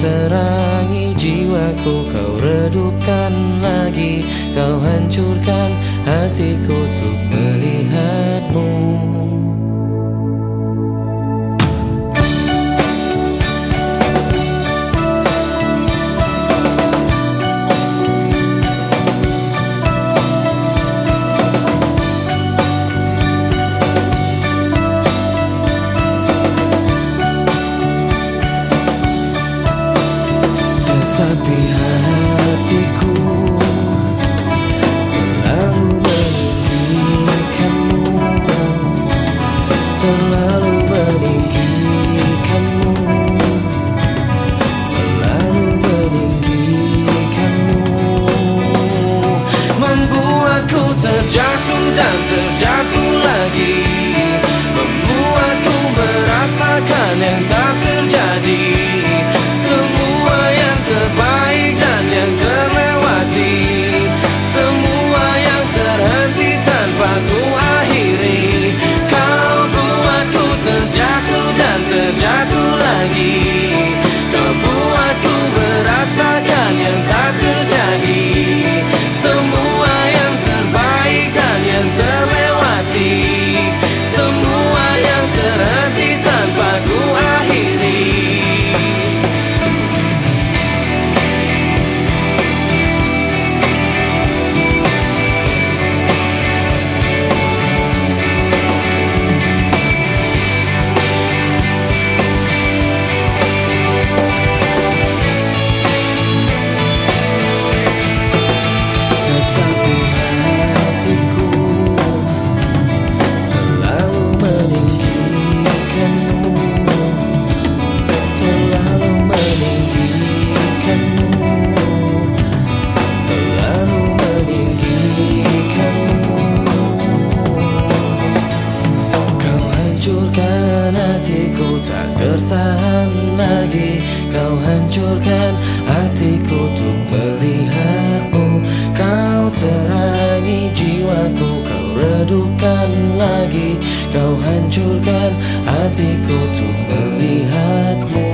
terangi jiwaku Kau redupkan lagi Kau hancurkan hatiku untuk lagi Kau hancurkan hatiku untuk melihatmu. Kau terangi jiwaku Kau redupkan lagi. Kau hancurkan hatiku untuk melihatmu